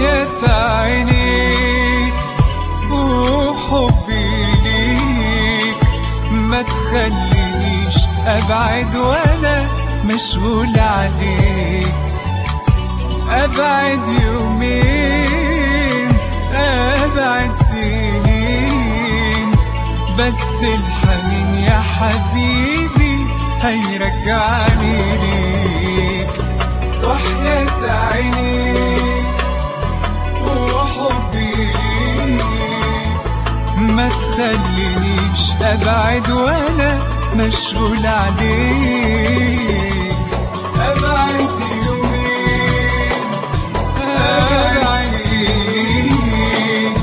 وحياة عينيك وحبي ليك ما تخلينيش أبعد وأنا مشغول عليك أبعد يومين أبعد سنين بس الحنين يا حبيبي هيرجعني ليك وحياة عينيك مشغول عليك. أبعد يومين أبعد. سنين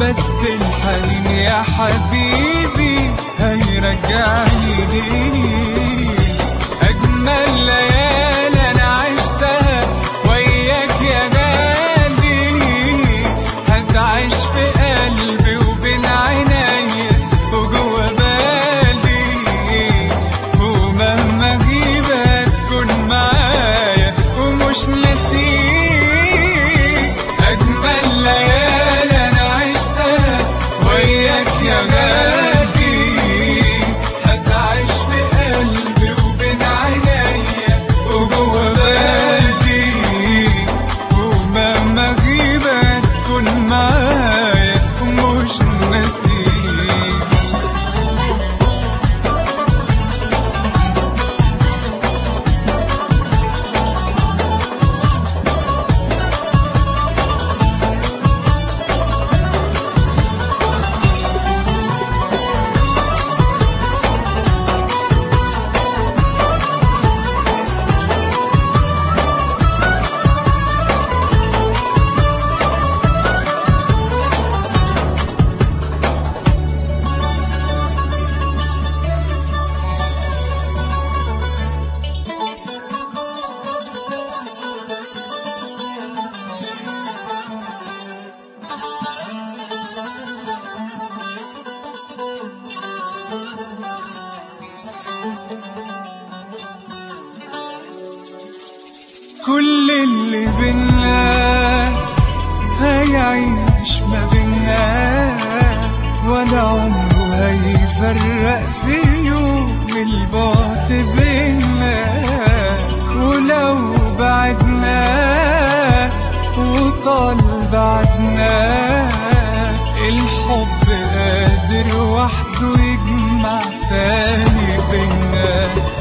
بس الحنين يا حبيبي هيرجعني ليك. أجمل ليالي اللي بينا هيعيش ما بينا. ولا عمره هيفرق في يوم البعد بينا. ولو بعدنا وطال بعدنا الحب قادر وحده يجمع تاني بينا.